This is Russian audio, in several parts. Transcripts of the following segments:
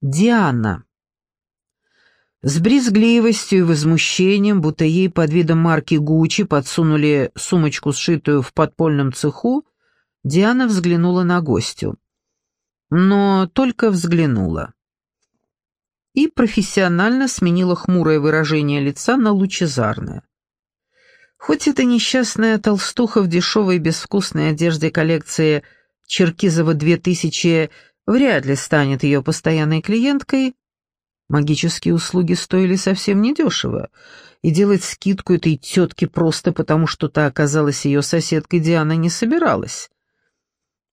Диана. С брезгливостью и возмущением, будто ей под видом марки Гуччи подсунули сумочку, сшитую в подпольном цеху, Диана взглянула на гостю. Но только взглянула. И профессионально сменила хмурое выражение лица на лучезарное. Хоть эта несчастная толстуха в дешевой безвкусной одежде коллекции Черкизова 2000 вряд ли станет ее постоянной клиенткой, магические услуги стоили совсем недешево, и делать скидку этой тетке просто потому, что та оказалась ее соседкой, Диана не собиралась.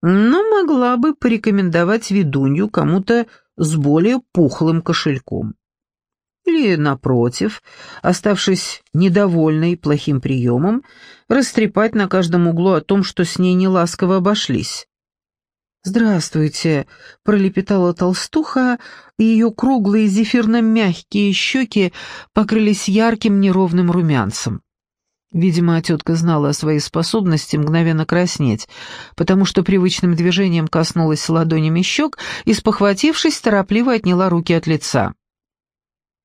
Но могла бы порекомендовать ведунью кому-то с более пухлым кошельком. Или, напротив, оставшись недовольной плохим приемом, растрепать на каждом углу о том, что с ней неласково обошлись. «Здравствуйте», — пролепетала толстуха, и ее круглые зефирно-мягкие щеки покрылись ярким неровным румянцем. Видимо, тетка знала о своей способности мгновенно краснеть, потому что привычным движением коснулась ладонями щек и, спохватившись, торопливо отняла руки от лица.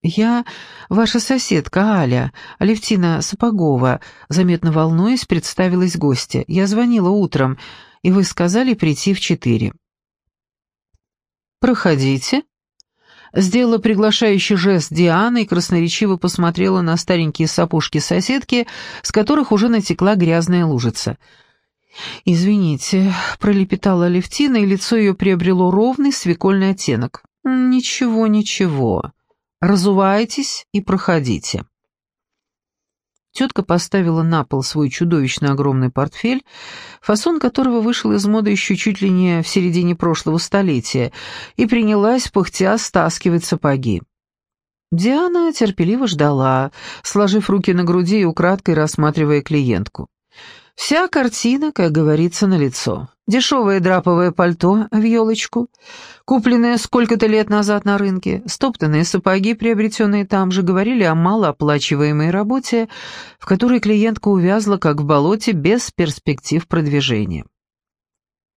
«Я ваша соседка Аля, Алевтина Сапогова», — заметно волнуясь, представилась гостья. «Я звонила утром и вы сказали прийти в четыре». «Проходите». Сделала приглашающий жест Диана и красноречиво посмотрела на старенькие сапожки соседки, с которых уже натекла грязная лужица. «Извините», — пролепетала Левтина, и лицо ее приобрело ровный свекольный оттенок. «Ничего, ничего. Разувайтесь и проходите». Тетка поставила на пол свой чудовищно огромный портфель, фасон которого вышел из моды еще чуть ли не в середине прошлого столетия, и принялась пыхтя стаскивать сапоги. Диана терпеливо ждала, сложив руки на груди и украдкой рассматривая клиентку. Вся картина, как говорится, на лицо. Дешевое драповое пальто в елочку, купленное сколько-то лет назад на рынке, стоптанные сапоги, приобретенные там же, говорили о малооплачиваемой работе, в которой клиентка увязла, как в болоте, без перспектив продвижения.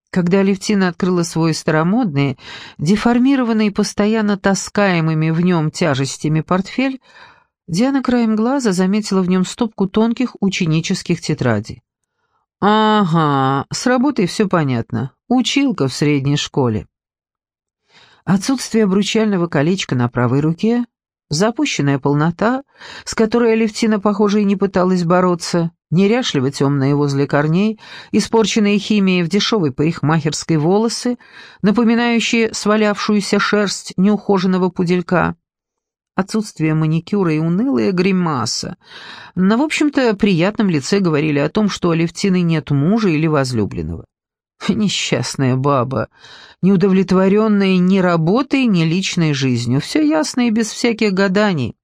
Когда Левтина открыла свой старомодный, деформированный, постоянно таскаемыми в нем тяжестями портфель, Диана краем глаза заметила в нем стопку тонких ученических тетрадей. «Ага, с работой все понятно. Училка в средней школе». Отсутствие обручального колечка на правой руке, запущенная полнота, с которой Алевтина, похоже, и не пыталась бороться, неряшливо темные возле корней, испорченные химией в дешевой парикмахерской волосы, напоминающие свалявшуюся шерсть неухоженного пуделька, Отсутствие маникюра и унылая гримаса. На, в общем-то, приятном лице говорили о том, что у Алевтины нет мужа или возлюбленного. Несчастная баба, неудовлетворенная ни работой, ни личной жизнью. Все ясно и без всяких гаданий.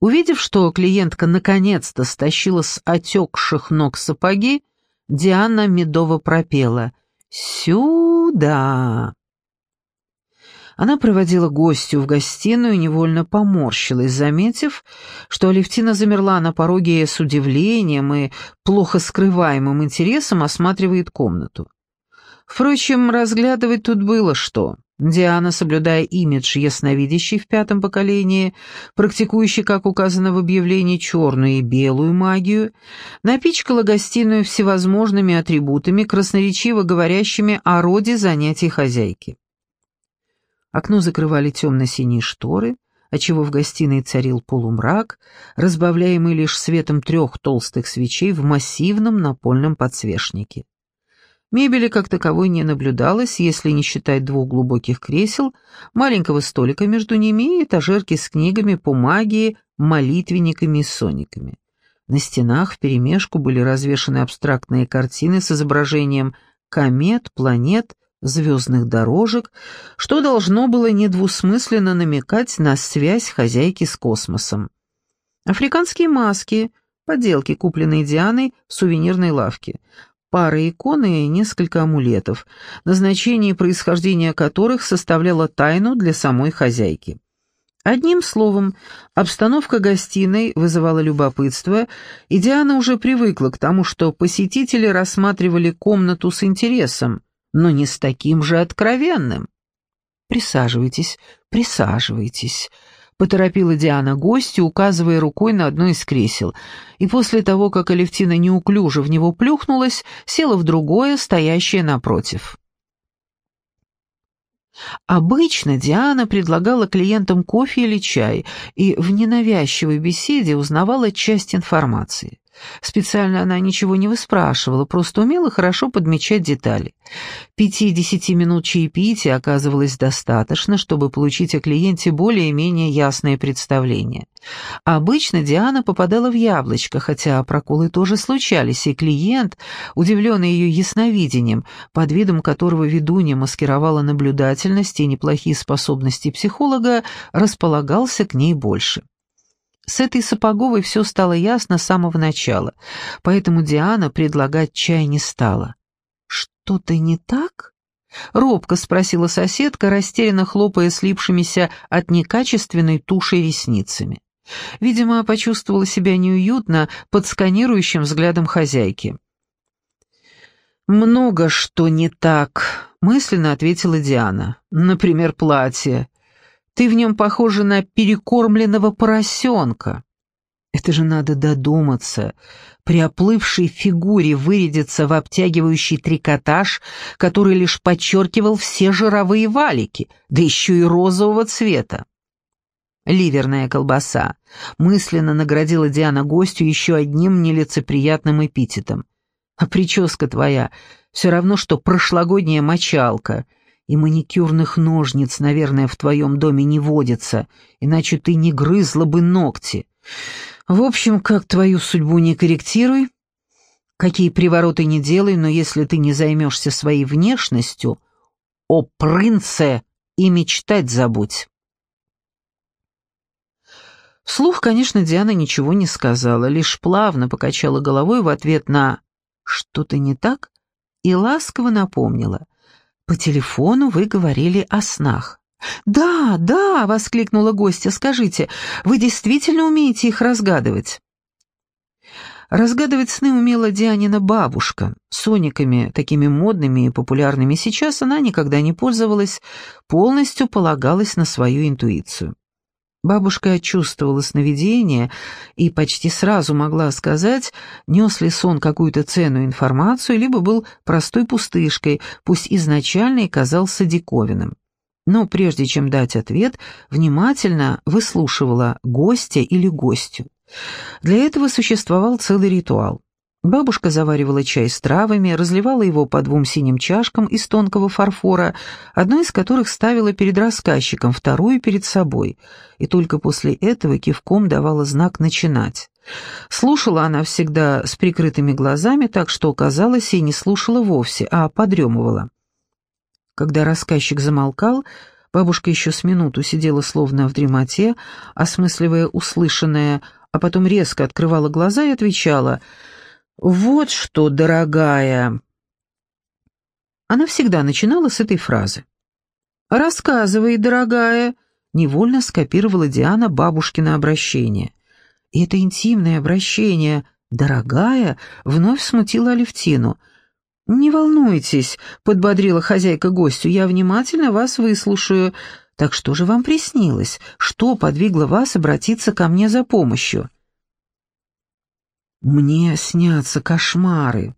Увидев, что клиентка наконец-то стащила с отекших ног сапоги, Диана медово пропела «Сюда!». Она проводила гостю в гостиную и невольно поморщилась, заметив, что Алевтина замерла на пороге с удивлением и плохо скрываемым интересом осматривает комнату. Впрочем, разглядывать тут было что. Диана, соблюдая имидж ясновидящей в пятом поколении, практикующей, как указано в объявлении, черную и белую магию, напичкала гостиную всевозможными атрибутами, красноречиво говорящими о роде занятий хозяйки. Окно закрывали темно-синие шторы, отчего в гостиной царил полумрак, разбавляемый лишь светом трех толстых свечей в массивном напольном подсвечнике. Мебели как таковой не наблюдалось, если не считать двух глубоких кресел, маленького столика между ними и этажерки с книгами по магии, молитвенниками и сониками. На стенах вперемешку были развешаны абстрактные картины с изображением комет, планет, звездных дорожек, что должно было недвусмысленно намекать на связь хозяйки с космосом. Африканские маски, подделки, купленные Дианой в сувенирной лавке, пара иконы и несколько амулетов, назначение и происхождение которых составляло тайну для самой хозяйки. Одним словом, обстановка гостиной вызывала любопытство, и Диана уже привыкла к тому, что посетители рассматривали комнату с интересом, но не с таким же откровенным. «Присаживайтесь, присаживайтесь», — поторопила Диана гостю, указывая рукой на одно из кресел, и после того, как Алевтина неуклюже в него плюхнулась, села в другое, стоящее напротив. Обычно Диана предлагала клиентам кофе или чай и в ненавязчивой беседе узнавала часть информации. Специально она ничего не выспрашивала, просто умела хорошо подмечать детали. Пяти-десяти минут чаепития оказывалось достаточно, чтобы получить о клиенте более-менее ясное представление. Обычно Диана попадала в яблочко, хотя проколы тоже случались, и клиент, удивленный ее ясновидением, под видом которого ведунья маскировала наблюдательность и неплохие способности психолога, располагался к ней больше. С этой Сапоговой все стало ясно с самого начала, поэтому Диана предлагать чай не стала. «Что-то не так?» — робко спросила соседка, растерянно хлопая слипшимися от некачественной туши ресницами. Видимо, почувствовала себя неуютно под сканирующим взглядом хозяйки. «Много что не так», — мысленно ответила Диана. «Например, платье. Ты в нем похожа на перекормленного поросенка. Это же надо додуматься. При оплывшей фигуре вырядиться в обтягивающий трикотаж, который лишь подчеркивал все жировые валики, да еще и розового цвета. Ливерная колбаса. Мысленно наградила Диана гостю еще одним нелицеприятным эпитетом. А прическа твоя все равно, что прошлогодняя мочалка — и маникюрных ножниц, наверное, в твоем доме не водится, иначе ты не грызла бы ногти. В общем, как твою судьбу не корректируй, какие привороты не делай, но если ты не займешься своей внешностью, о принце и мечтать забудь. Вслух, конечно, Диана ничего не сказала, лишь плавно покачала головой в ответ на «что-то не так» и ласково напомнила. «По телефону вы говорили о снах». «Да, да!» — воскликнула гостья. «Скажите, вы действительно умеете их разгадывать?» Разгадывать сны умела Дианина бабушка. Сониками, такими модными и популярными сейчас, она никогда не пользовалась, полностью полагалась на свою интуицию. Бабушка чувствовала сновидение и почти сразу могла сказать, нес ли сон какую-то ценную информацию, либо был простой пустышкой, пусть изначально и казался диковинным. Но прежде чем дать ответ, внимательно выслушивала гостя или гостю. Для этого существовал целый ритуал. Бабушка заваривала чай с травами, разливала его по двум синим чашкам из тонкого фарфора, одну из которых ставила перед рассказчиком, вторую перед собой, и только после этого кивком давала знак «начинать». Слушала она всегда с прикрытыми глазами, так что, казалось, и не слушала вовсе, а подремывала. Когда рассказчик замолкал, бабушка еще с минуту сидела словно в дремоте, осмысливая услышанное, а потом резко открывала глаза и отвечала — «Вот что, дорогая!» Она всегда начинала с этой фразы. «Рассказывай, дорогая!» Невольно скопировала Диана бабушкино обращение. И это интимное обращение «дорогая» вновь смутило Алевтину. «Не волнуйтесь», — подбодрила хозяйка гостю, — «я внимательно вас выслушаю. Так что же вам приснилось? Что подвигло вас обратиться ко мне за помощью?» Мне снятся кошмары.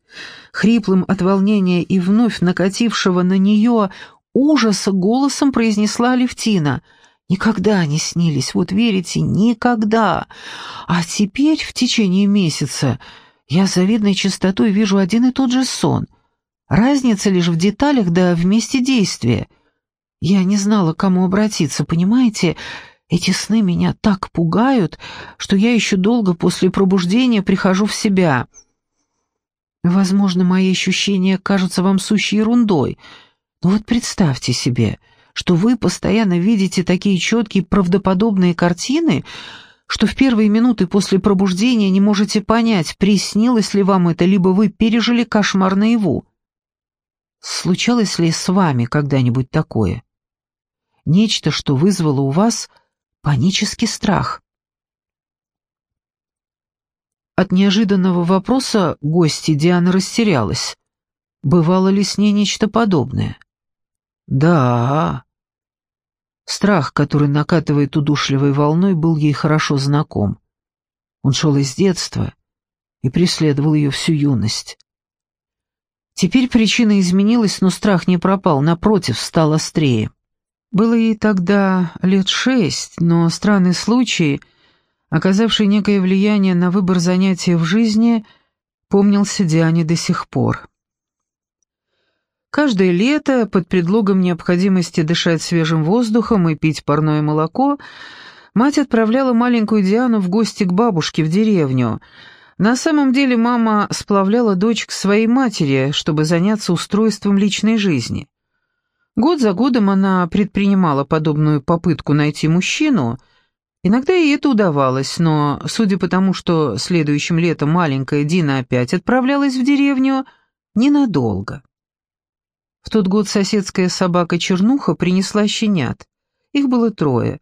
Хриплым от волнения и вновь накатившего на нее ужаса голосом произнесла Левтина. Никогда не снились, вот верите, никогда. А теперь, в течение месяца, я завидной частотой вижу один и тот же сон. Разница лишь в деталях да в месте действия. Я не знала, к кому обратиться, понимаете? Эти сны меня так пугают, что я еще долго после пробуждения прихожу в себя. Возможно, мои ощущения кажутся вам сущей ерундой, но вот представьте себе, что вы постоянно видите такие четкие правдоподобные картины, что в первые минуты после пробуждения не можете понять, приснилось ли вам это, либо вы пережили кошмар наяву. Случалось ли с вами когда-нибудь такое? Нечто, что вызвало у вас панический страх. От неожиданного вопроса гости Диана растерялась. Бывало ли с ней нечто подобное? Да. Страх, который накатывает удушливой волной, был ей хорошо знаком. Он шел из детства и преследовал ее всю юность. Теперь причина изменилась, но страх не пропал, напротив, стал острее. Было ей тогда лет шесть, но странный случай, оказавший некое влияние на выбор занятия в жизни, помнился Диане до сих пор. Каждое лето, под предлогом необходимости дышать свежим воздухом и пить парное молоко, мать отправляла маленькую Диану в гости к бабушке в деревню. На самом деле мама сплавляла дочь к своей матери, чтобы заняться устройством личной жизни. Год за годом она предпринимала подобную попытку найти мужчину. Иногда ей это удавалось, но, судя по тому, что следующим летом маленькая Дина опять отправлялась в деревню, ненадолго. В тот год соседская собака Чернуха принесла щенят. Их было трое.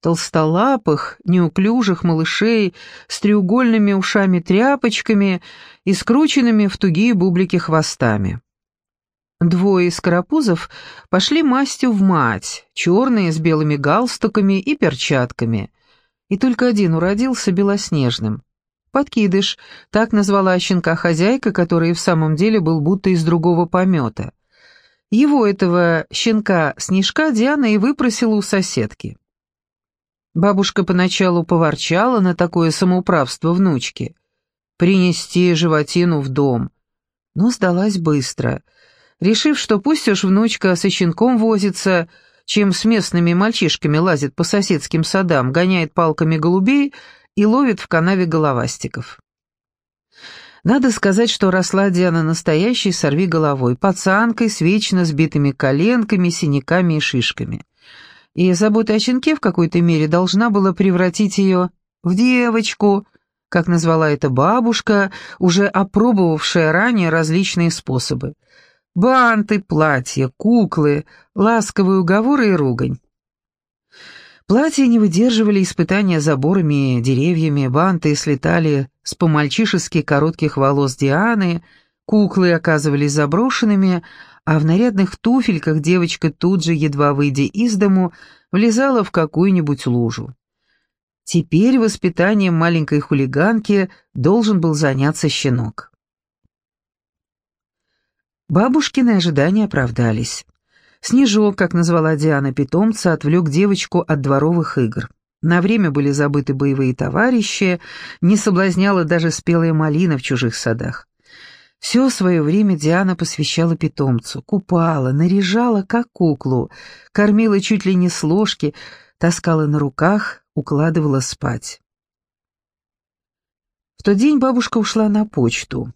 Толстолапых, неуклюжих малышей с треугольными ушами-тряпочками и скрученными в тугие бублики хвостами. Двое из карапузов пошли мастью в мать, черные с белыми галстуками и перчатками. И только один уродился белоснежным. Подкидыш, так назвала щенка хозяйка, который в самом деле был будто из другого помета. Его, этого щенка-снежка, Диана и выпросила у соседки. Бабушка поначалу поворчала на такое самоуправство внучки. Принести животину в дом. Но сдалась быстро, решив, что пусть уж внучка со щенком возится, чем с местными мальчишками лазит по соседским садам, гоняет палками голубей и ловит в канаве головастиков. Надо сказать, что росла Диана настоящей сорви головой, пацанкой с вечно сбитыми коленками, синяками и шишками. И забота о щенке в какой-то мере должна была превратить ее в девочку, как назвала это бабушка, уже опробовавшая ранее различные способы. Банты, платья, куклы, ласковые уговоры и ругань. Платья не выдерживали испытания заборами, деревьями, банты слетали с по-мальчишески коротких волос Дианы, куклы оказывались заброшенными, а в нарядных туфельках девочка тут же, едва выйдя из дому, влезала в какую-нибудь лужу. Теперь воспитанием маленькой хулиганки должен был заняться щенок. Бабушкины ожидания оправдались. Снежок, как назвала Диана питомца, отвлек девочку от дворовых игр. На время были забыты боевые товарищи, не соблазняла даже спелая малина в чужих садах. Все свое время Диана посвящала питомцу, купала, наряжала, как куклу, кормила чуть ли не с ложки, таскала на руках, укладывала спать. В тот день бабушка ушла на почту.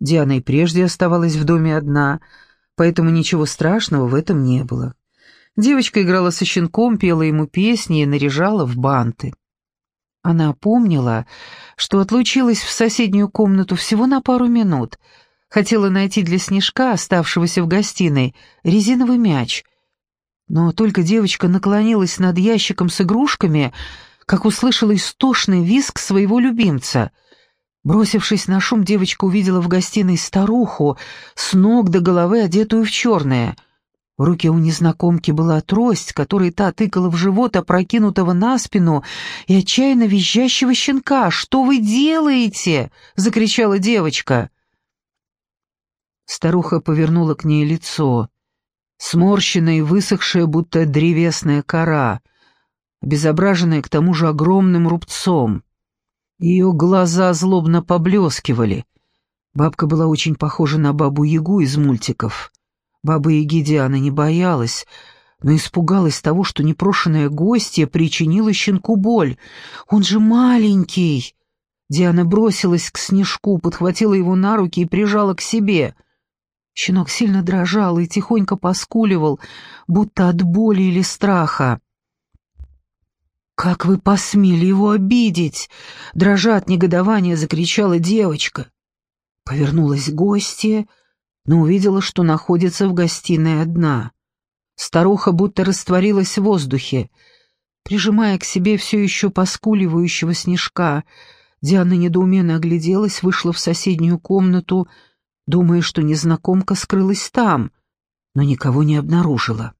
Диана и прежде оставалась в доме одна — поэтому ничего страшного в этом не было. Девочка играла со щенком, пела ему песни и наряжала в банты. Она помнила, что отлучилась в соседнюю комнату всего на пару минут. Хотела найти для Снежка, оставшегося в гостиной, резиновый мяч. Но только девочка наклонилась над ящиком с игрушками, как услышала истошный визг своего любимца — Бросившись на шум, девочка увидела в гостиной старуху, с ног до головы одетую в черное. В руке у незнакомки была трость, которой та тыкала в живот опрокинутого на спину и отчаянно визжащего щенка. «Что вы делаете?» — закричала девочка. Старуха повернула к ней лицо, сморщенное и высохшее, будто древесная кора, обезображенное к тому же огромным рубцом. Ее глаза злобно поблескивали. Бабка была очень похожа на бабу-ягу из мультиков. Баба-яги Диана не боялась, но испугалась того, что непрошенная гостья причинила щенку боль. «Он же маленький!» Диана бросилась к снежку, подхватила его на руки и прижала к себе. Щенок сильно дрожал и тихонько поскуливал, будто от боли или страха. «Как вы посмели его обидеть?» — дрожа от негодования закричала девочка. Повернулась гостья, но увидела, что находится в гостиной одна. Старуха будто растворилась в воздухе. Прижимая к себе все еще поскуливающего снежка, Диана недоуменно огляделась, вышла в соседнюю комнату, думая, что незнакомка скрылась там, но никого не обнаружила.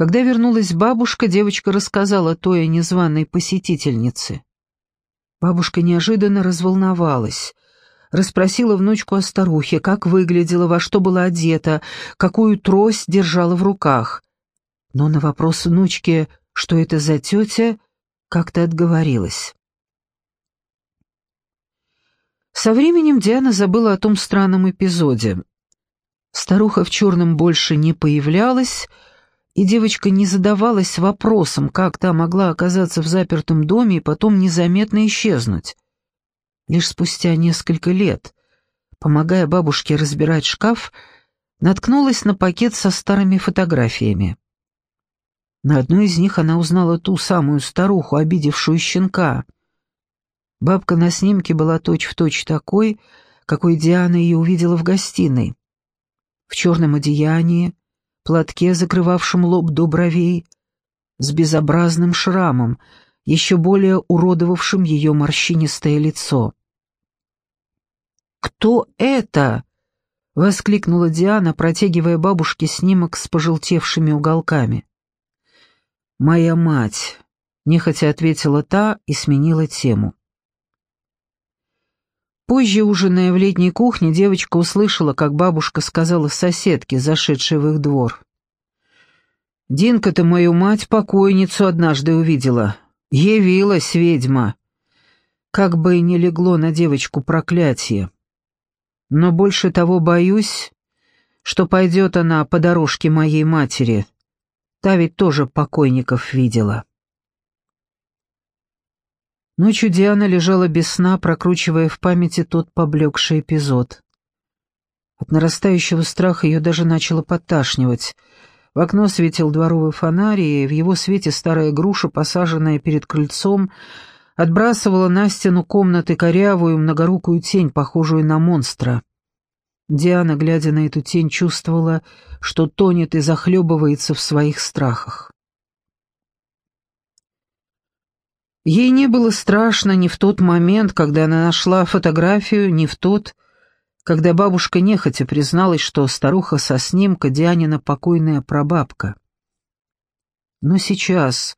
Когда вернулась бабушка, девочка рассказала той незваной посетительнице. Бабушка неожиданно разволновалась, расспросила внучку о старухе, как выглядела, во что была одета, какую трость держала в руках. Но на вопрос внучки, что это за тетя, как-то отговорилась. Со временем Диана забыла о том странном эпизоде. Старуха в черном больше не появлялась, и девочка не задавалась вопросом, как та могла оказаться в запертом доме и потом незаметно исчезнуть. Лишь спустя несколько лет, помогая бабушке разбирать шкаф, наткнулась на пакет со старыми фотографиями. На одной из них она узнала ту самую старуху, обидевшую щенка. Бабка на снимке была точь-в-точь точь такой, какой Диана ее увидела в гостиной. В черном одеянии, платке, закрывавшем лоб до бровей, с безобразным шрамом, еще более уродовавшим ее морщинистое лицо. «Кто это?» — воскликнула Диана, протягивая бабушке снимок с пожелтевшими уголками. «Моя мать», — нехотя ответила та и сменила тему. Позже, ужиная в летней кухне, девочка услышала, как бабушка сказала соседке, зашедшей в их двор. «Динка-то мою мать-покойницу однажды увидела. Явилась ведьма. Как бы и не легло на девочку проклятие. Но больше того боюсь, что пойдет она по дорожке моей матери. Та ведь тоже покойников видела». Ночью Диана лежала без сна, прокручивая в памяти тот поблекший эпизод. От нарастающего страха ее даже начало подташнивать. В окно светил дворовый фонарь, и в его свете старая груша, посаженная перед крыльцом, отбрасывала на стену комнаты корявую многорукую тень, похожую на монстра. Диана, глядя на эту тень, чувствовала, что тонет и захлебывается в своих страхах. Ей не было страшно ни в тот момент, когда она нашла фотографию, ни в тот, когда бабушка нехотя призналась, что старуха со снимка Дианина покойная прабабка. Но сейчас,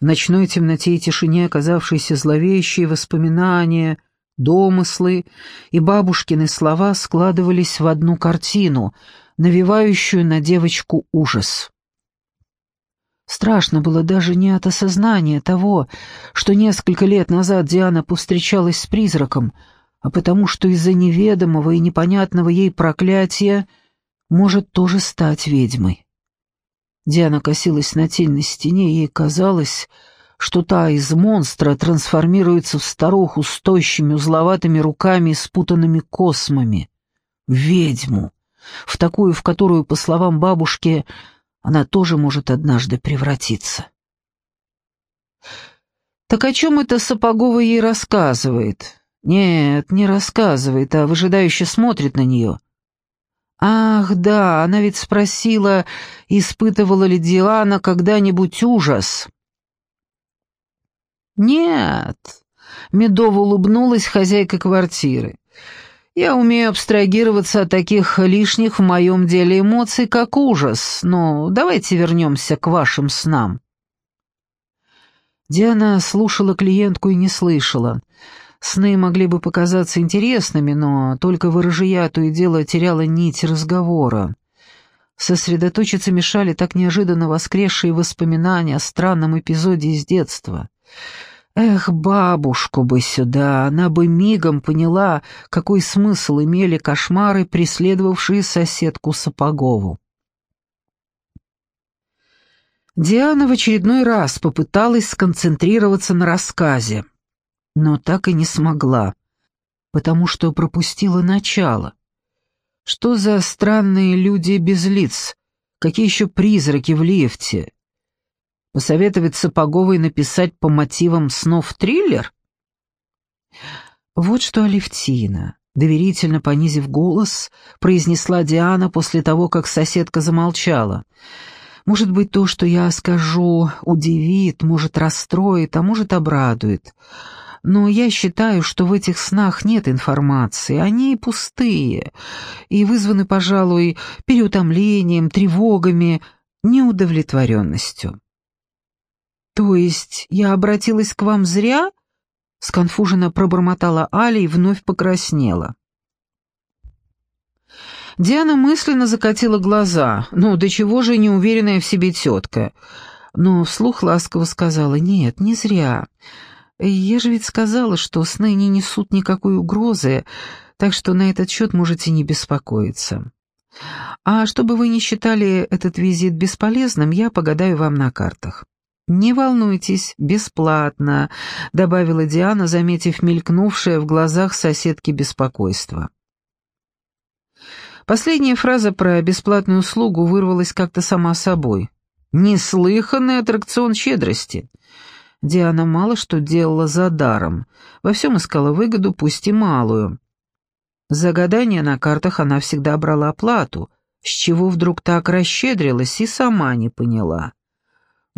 в ночной темноте и тишине оказавшиеся зловещие воспоминания, домыслы и бабушкины слова складывались в одну картину, навевающую на девочку ужас. Страшно было даже не от осознания того, что несколько лет назад Диана повстречалась с призраком, а потому что из-за неведомого и непонятного ей проклятия может тоже стать ведьмой. Диана косилась на тень на стене, и ей казалось, что та из монстра трансформируется в старуху с тощими узловатыми руками и спутанными космами. В ведьму, в такую, в которую, по словам бабушки, она тоже может однажды превратиться. Так о чем это Сапогова ей рассказывает? Нет, не рассказывает, а выжидающе смотрит на нее. Ах, да, она ведь спросила, испытывала ли Диана когда-нибудь ужас. Нет, Медова улыбнулась хозяйка квартиры. Я умею абстрагироваться от таких лишних в моем деле эмоций, как ужас, но давайте вернемся к вашим снам». Диана слушала клиентку и не слышала. Сны могли бы показаться интересными, но только выражая то и дело теряла нить разговора. Сосредоточиться мешали так неожиданно воскресшие воспоминания о странном эпизоде из детства — Эх, бабушку бы сюда, она бы мигом поняла, какой смысл имели кошмары, преследовавшие соседку Сапогову. Диана в очередной раз попыталась сконцентрироваться на рассказе, но так и не смогла, потому что пропустила начало. Что за странные люди без лиц? Какие еще призраки в лифте? Посоветовать Сапоговой написать по мотивам снов триллер? Вот что Алевтина, доверительно понизив голос, произнесла Диана после того, как соседка замолчала. Может быть, то, что я скажу, удивит, может, расстроит, а может, обрадует. но я считаю, что в этих снах нет информации, они пустые и вызваны, пожалуй, переутомлением, тревогами, неудовлетворенностью». «То есть я обратилась к вам зря?» — сконфуженно пробормотала Аля и вновь покраснела. Диана мысленно закатила глаза. Ну, до чего же неуверенная в себе тетка. Но вслух ласково сказала, «Нет, не зря. Я же ведь сказала, что сны не несут никакой угрозы, так что на этот счет можете не беспокоиться. А чтобы вы не считали этот визит бесполезным, я погадаю вам на картах». «Не волнуйтесь, бесплатно», — добавила Диана, заметив мелькнувшее в глазах соседки беспокойство. Последняя фраза про бесплатную услугу вырвалась как-то сама собой. «Неслыханный аттракцион щедрости». Диана мало что делала за даром, во всем искала выгоду, пусть и малую. За гадание на картах она всегда брала оплату, с чего вдруг так расщедрилась и сама не поняла.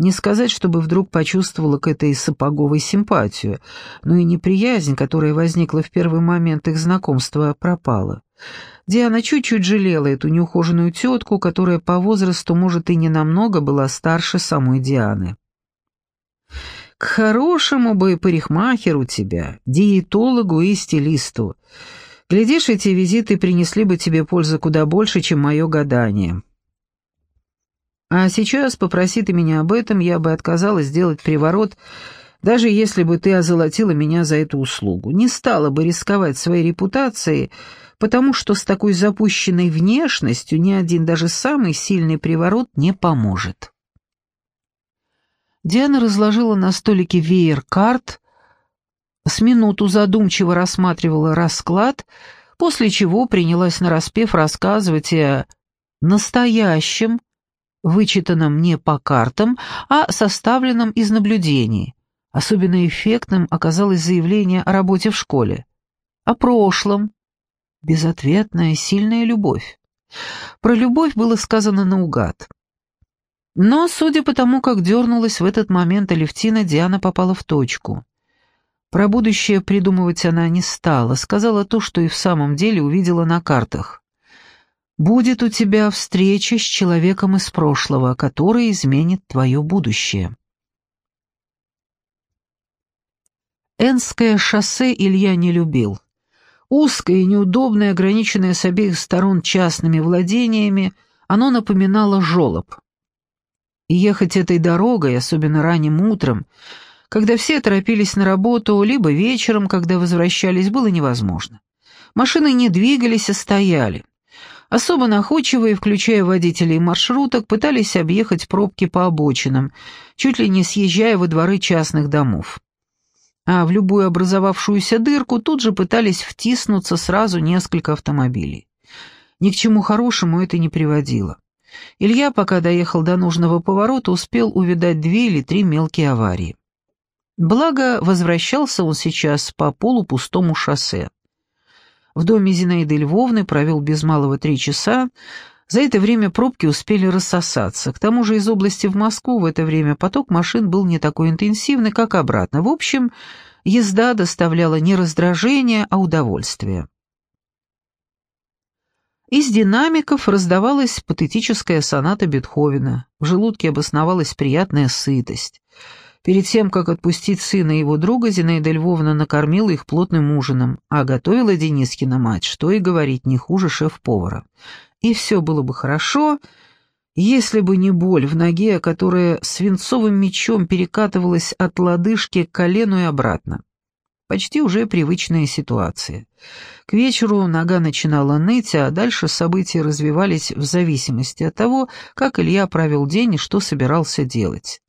Не сказать, чтобы вдруг почувствовала к этой сапоговой симпатию, но и неприязнь, которая возникла в первый момент их знакомства, пропала. Диана чуть-чуть жалела эту неухоженную тетку, которая по возрасту, может, и не намного была старше самой Дианы. «К хорошему бы парикмахеру тебя, диетологу и стилисту. Глядишь, эти визиты принесли бы тебе пользы куда больше, чем мое гадание». А сейчас, попроси ты меня об этом, я бы отказалась сделать приворот, даже если бы ты озолотила меня за эту услугу. Не стала бы рисковать своей репутацией, потому что с такой запущенной внешностью ни один даже самый сильный приворот не поможет. Диана разложила на столике веер карт, с минуту задумчиво рассматривала расклад, после чего принялась нараспев рассказывать о настоящем, вычитанном не по картам, а составленном из наблюдений. Особенно эффектным оказалось заявление о работе в школе. О прошлом. Безответная, сильная любовь. Про любовь было сказано наугад. Но, судя по тому, как дернулась в этот момент Алевтина, Диана попала в точку. Про будущее придумывать она не стала, сказала то, что и в самом деле увидела на картах будет у тебя встреча с человеком из прошлого, который изменит твое будущее. Энское шоссе Илья не любил. Узкое и неудобное, ограниченное с обеих сторон частными владениями, оно напоминало жолоб. И ехать этой дорогой, особенно ранним утром, когда все торопились на работу, либо вечером, когда возвращались, было невозможно. Машины не двигались, а стояли. Особо находчивые, включая водителей маршруток, пытались объехать пробки по обочинам, чуть ли не съезжая во дворы частных домов. А в любую образовавшуюся дырку тут же пытались втиснуться сразу несколько автомобилей. Ни к чему хорошему это не приводило. Илья, пока доехал до нужного поворота, успел увидать две или три мелкие аварии. Благо, возвращался он сейчас по полупустому шоссе. В доме Зинаиды Львовны провел без малого три часа. За это время пробки успели рассосаться. К тому же из области в Москву в это время поток машин был не такой интенсивный, как обратно. В общем, езда доставляла не раздражение, а удовольствие. Из динамиков раздавалась патетическая соната Бетховена. В желудке обосновалась приятная сытость. Перед тем, как отпустить сына и его друга, Зинаида Львовна накормила их плотным ужином, а готовила Денискина мать, что и говорить, не хуже шеф-повара. И все было бы хорошо, если бы не боль в ноге, которая свинцовым мечом перекатывалась от лодыжки к колену и обратно. Почти уже привычная ситуация. К вечеру нога начинала ныть, а дальше события развивались в зависимости от того, как Илья провел день и что собирался делать.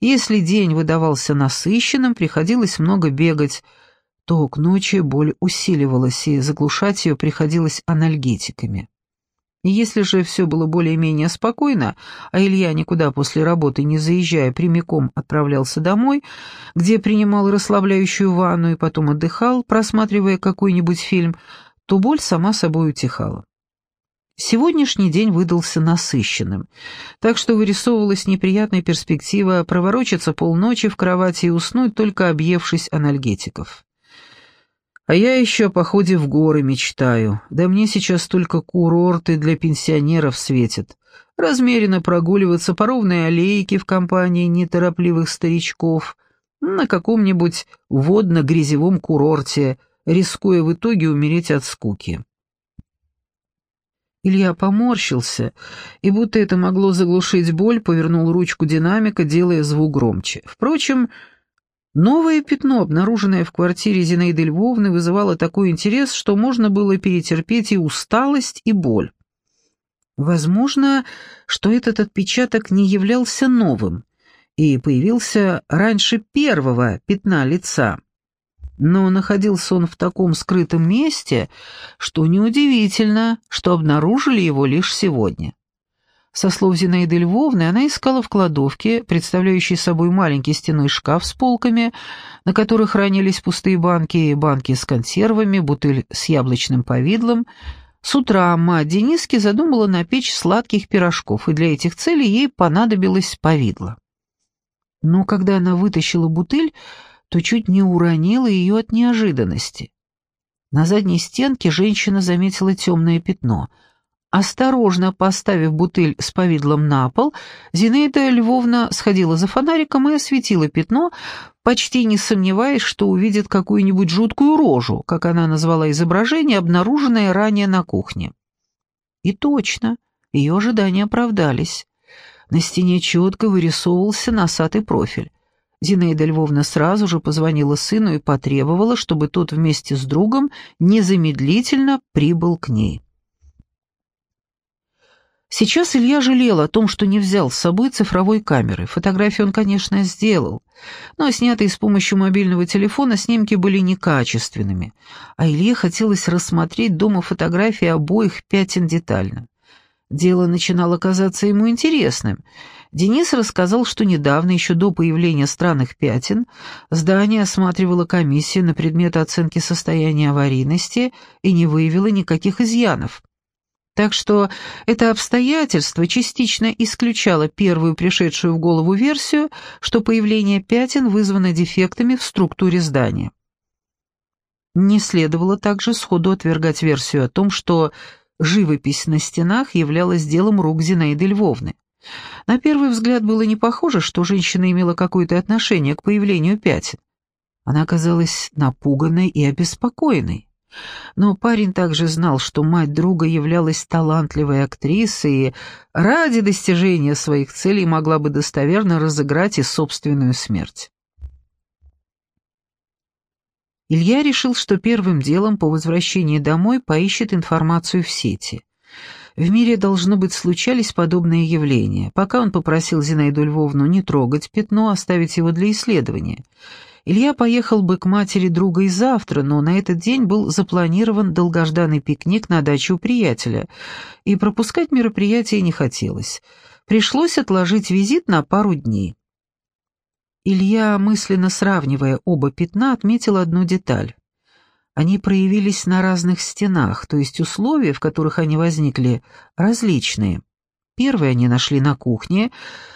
Если день выдавался насыщенным, приходилось много бегать, то к ночи боль усиливалась, и заглушать ее приходилось анальгетиками. Если же все было более-менее спокойно, а Илья никуда после работы не заезжая прямиком отправлялся домой, где принимал расслабляющую ванну и потом отдыхал, просматривая какой-нибудь фильм, то боль сама собой утихала. Сегодняшний день выдался насыщенным, так что вырисовывалась неприятная перспектива проворочаться полночи в кровати и уснуть, только объевшись анальгетиков. А я еще о походе в горы мечтаю. Да мне сейчас только курорты для пенсионеров светят. Размеренно прогуливаться по ровной аллейке в компании неторопливых старичков, на каком-нибудь водно-грязевом курорте, рискуя в итоге умереть от скуки. Илья поморщился, и будто это могло заглушить боль, повернул ручку динамика, делая звук громче. Впрочем, новое пятно, обнаруженное в квартире Зинаиды Львовны, вызывало такой интерес, что можно было перетерпеть и усталость, и боль. Возможно, что этот отпечаток не являлся новым и появился раньше первого пятна лица. Но находился он в таком скрытом месте, что неудивительно, что обнаружили его лишь сегодня. Со слов Зинаиды Львовны, она искала в кладовке, представляющей собой маленький стеной шкаф с полками, на которых хранились пустые банки, банки с консервами, бутыль с яблочным повидлом. С утра мать Дениски задумала напечь сладких пирожков, и для этих целей ей понадобилось повидло. Но когда она вытащила бутыль, то чуть не уронила ее от неожиданности. На задней стенке женщина заметила темное пятно. Осторожно поставив бутыль с повидлом на пол, Зинаида Львовна сходила за фонариком и осветила пятно, почти не сомневаясь, что увидит какую-нибудь жуткую рожу, как она назвала изображение, обнаруженное ранее на кухне. И точно, ее ожидания оправдались. На стене четко вырисовывался носатый профиль. Зинаида Львовна сразу же позвонила сыну и потребовала, чтобы тот вместе с другом незамедлительно прибыл к ней. Сейчас Илья жалел о том, что не взял с собой цифровой камеры. Фотографии он, конечно, сделал, но снятые с помощью мобильного телефона снимки были некачественными, а Илье хотелось рассмотреть дома фотографии обоих пятен детально. Дело начинало казаться ему интересным. Денис рассказал, что недавно, еще до появления странных пятен, здание осматривала комиссия на предмет оценки состояния аварийности и не выявила никаких изъянов. Так что это обстоятельство частично исключало первую пришедшую в голову версию, что появление пятен вызвано дефектами в структуре здания. Не следовало также сходу отвергать версию о том, что Живопись на стенах являлась делом рук Зинаиды Львовны. На первый взгляд было не похоже, что женщина имела какое-то отношение к появлению пятен. Она казалась напуганной и обеспокоенной. Но парень также знал, что мать друга являлась талантливой актрисой и ради достижения своих целей могла бы достоверно разыграть и собственную смерть. Илья решил, что первым делом по возвращении домой поищет информацию в сети. В мире, должно быть, случались подобные явления. Пока он попросил Зинаиду Львовну не трогать пятно, оставить его для исследования. Илья поехал бы к матери друга и завтра, но на этот день был запланирован долгожданный пикник на даче у приятеля, и пропускать мероприятие не хотелось. Пришлось отложить визит на пару дней. Илья, мысленно сравнивая оба пятна, отметил одну деталь. Они проявились на разных стенах, то есть условия, в которых они возникли, различные. Первые они нашли на кухне.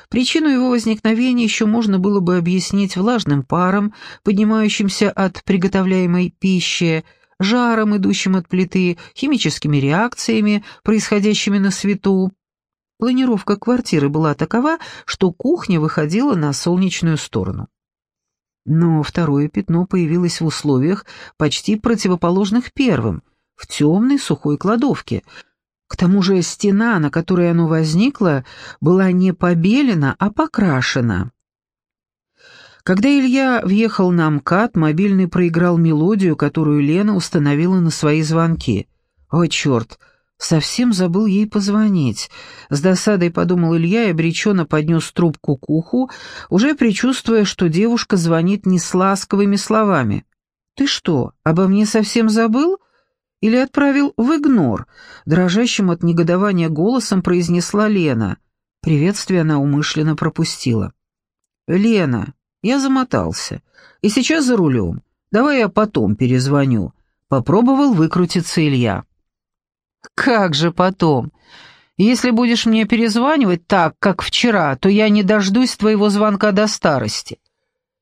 Причину его возникновения еще можно было бы объяснить влажным паром, поднимающимся от приготовляемой пищи, жаром, идущим от плиты, химическими реакциями, происходящими на свету. Планировка квартиры была такова, что кухня выходила на солнечную сторону. Но второе пятно появилось в условиях, почти противоположных первым, в темной сухой кладовке. К тому же стена, на которой оно возникло, была не побелена, а покрашена. Когда Илья въехал на МКАД, мобильный проиграл мелодию, которую Лена установила на свои звонки. «О, черт! Совсем забыл ей позвонить. С досадой подумал Илья и обреченно поднес трубку к уху, уже предчувствуя, что девушка звонит не с ласковыми словами. «Ты что, обо мне совсем забыл?» Или отправил в игнор? Дрожащим от негодования голосом произнесла Лена. Приветствие она умышленно пропустила. «Лена, я замотался. И сейчас за рулем. Давай я потом перезвоню». Попробовал выкрутиться Илья. «Как же потом? Если будешь мне перезванивать так, как вчера, то я не дождусь твоего звонка до старости.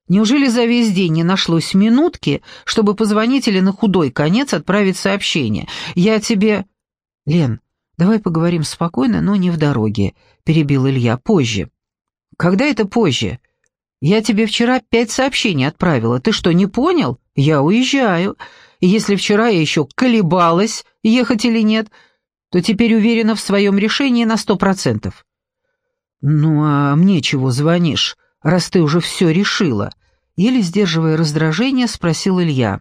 Неужели за весь день не нашлось минутки, чтобы позвонить или на худой конец отправить сообщение? Я тебе...» «Лен, давай поговорим спокойно, но не в дороге», — перебил Илья, — «позже». «Когда это позже?» «Я тебе вчера пять сообщений отправила. Ты что, не понял? Я уезжаю. И если вчера я еще колебалась, ехать или нет, то теперь уверена в своем решении на сто процентов». «Ну а мне чего звонишь, раз ты уже все решила?» Еле сдерживая раздражение, спросил Илья.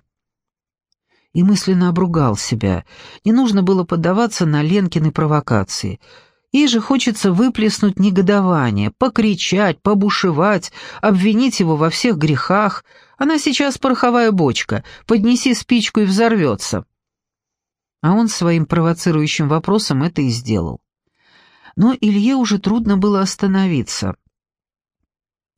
И мысленно обругал себя. Не нужно было поддаваться на Ленкины провокации — Ей же хочется выплеснуть негодование, покричать, побушевать, обвинить его во всех грехах. Она сейчас пороховая бочка, поднеси спичку и взорвется. А он своим провоцирующим вопросом это и сделал. Но Илье уже трудно было остановиться.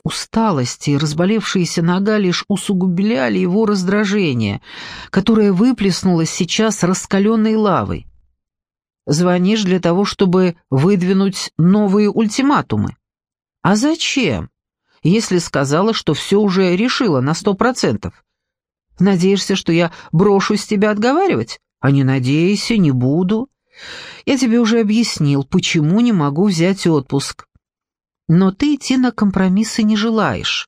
Усталость и разболевшаяся нога лишь усугубляли его раздражение, которое выплеснулось сейчас раскаленной лавой. Звонишь для того, чтобы выдвинуть новые ультиматумы. А зачем, если сказала, что все уже решила на сто процентов? Надеешься, что я брошусь тебя отговаривать? А не надейся, не буду. Я тебе уже объяснил, почему не могу взять отпуск. Но ты идти на компромиссы не желаешь.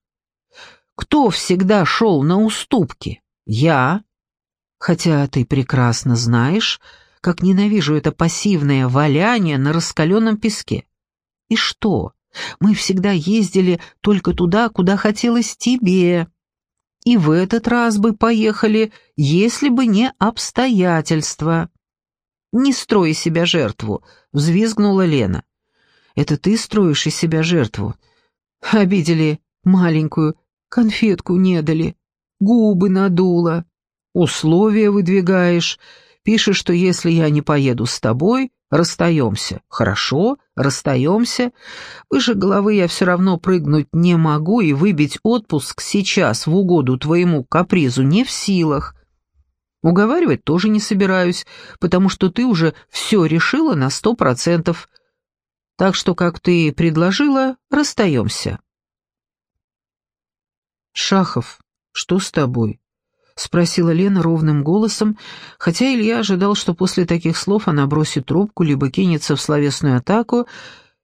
Кто всегда шел на уступки? Я. Хотя ты прекрасно знаешь, как ненавижу это пассивное валяние на раскаленном песке. И что? Мы всегда ездили только туда, куда хотелось тебе. И в этот раз бы поехали, если бы не обстоятельства. «Не строй себя жертву», — взвизгнула Лена. «Это ты строишь из себя жертву. Обидели маленькую, конфетку не дали, губы надула, условия выдвигаешь, Пишешь, что если я не поеду с тобой, расстаемся. Хорошо, расстаемся. Выше головы я все равно прыгнуть не могу и выбить отпуск сейчас в угоду твоему капризу не в силах. Уговаривать тоже не собираюсь, потому что ты уже все решила на сто процентов. Так что, как ты предложила, расстаемся. Шахов, что с тобой? — спросила Лена ровным голосом, хотя Илья ожидал, что после таких слов она бросит трубку, либо кинется в словесную атаку,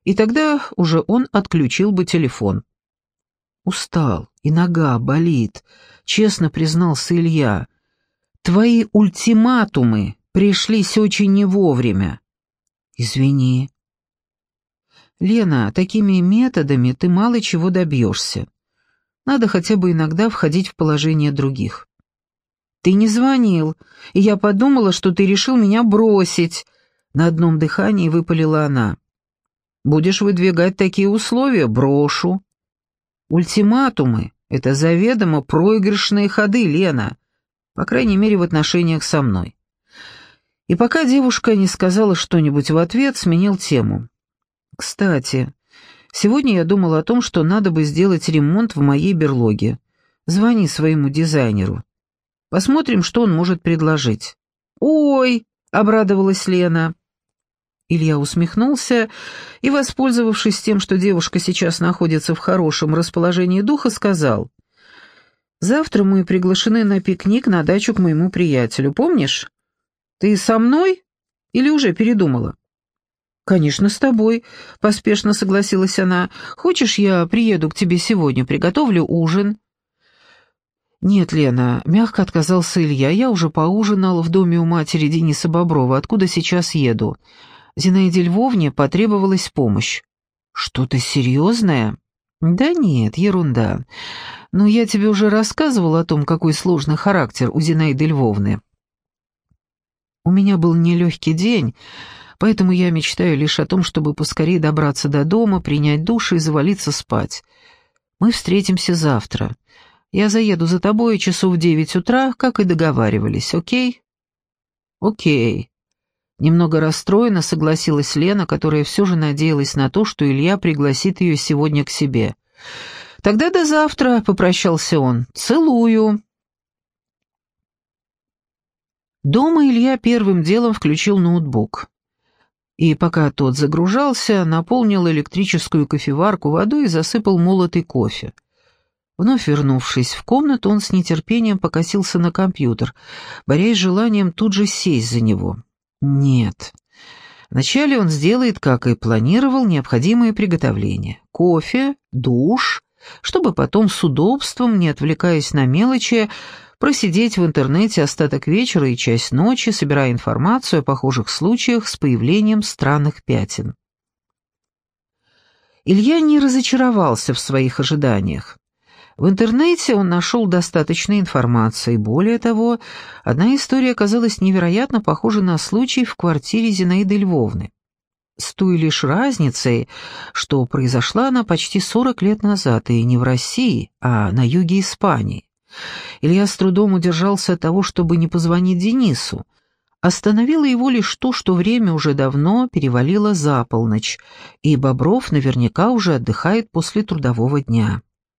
и тогда уже он отключил бы телефон. «Устал, и нога болит», — честно признался Илья. «Твои ультиматумы пришлись очень не вовремя». «Извини». «Лена, такими методами ты мало чего добьешься. Надо хотя бы иногда входить в положение других. Ты не звонил, и я подумала, что ты решил меня бросить. На одном дыхании выпалила она. Будешь выдвигать такие условия, брошу. Ультиматумы — это заведомо проигрышные ходы, Лена. По крайней мере, в отношениях со мной. И пока девушка не сказала что-нибудь в ответ, сменил тему. «Кстати, сегодня я думал о том, что надо бы сделать ремонт в моей берлоге. Звони своему дизайнеру. Посмотрим, что он может предложить». «Ой!» — обрадовалась Лена. Илья усмехнулся и, воспользовавшись тем, что девушка сейчас находится в хорошем расположении духа, сказал, «Завтра мы приглашены на пикник на дачу к моему приятелю, помнишь? Ты со мной или уже передумала?» «Конечно, с тобой», — поспешно согласилась она. «Хочешь, я приеду к тебе сегодня, приготовлю ужин?» «Нет, Лена», — мягко отказался Илья, — «я уже поужинал в доме у матери Дениса Боброва, откуда сейчас еду. Зинаиде Львовне потребовалась помощь». «Что-то серьезное?» «Да нет, ерунда. Но я тебе уже рассказывал о том, какой сложный характер у Зинаиды Львовны». «У меня был нелегкий день, поэтому я мечтаю лишь о том, чтобы поскорее добраться до дома, принять душ и завалиться спать. Мы встретимся завтра». Я заеду за тобой часов в девять утра, как и договаривались, окей?» «Окей». Немного расстроена согласилась Лена, которая все же надеялась на то, что Илья пригласит ее сегодня к себе. «Тогда до завтра», — попрощался он. «Целую». Дома Илья первым делом включил ноутбук. И пока тот загружался, наполнил электрическую кофеварку водой и засыпал молотый кофе. Вновь вернувшись в комнату, он с нетерпением покосился на компьютер, борясь с желанием тут же сесть за него. Нет. Вначале он сделает, как и планировал, необходимые приготовления. Кофе, душ, чтобы потом с удобством, не отвлекаясь на мелочи, просидеть в интернете остаток вечера и часть ночи, собирая информацию о похожих случаях с появлением странных пятен. Илья не разочаровался в своих ожиданиях. В интернете он нашел достаточно информации. Более того, одна история оказалась невероятно похожа на случай в квартире Зинаиды Львовны. С той лишь разницей, что произошла она почти 40 лет назад, и не в России, а на юге Испании. Илья с трудом удержался от того, чтобы не позвонить Денису. Остановило его лишь то, что время уже давно перевалило за полночь, и Бобров наверняка уже отдыхает после трудового дня.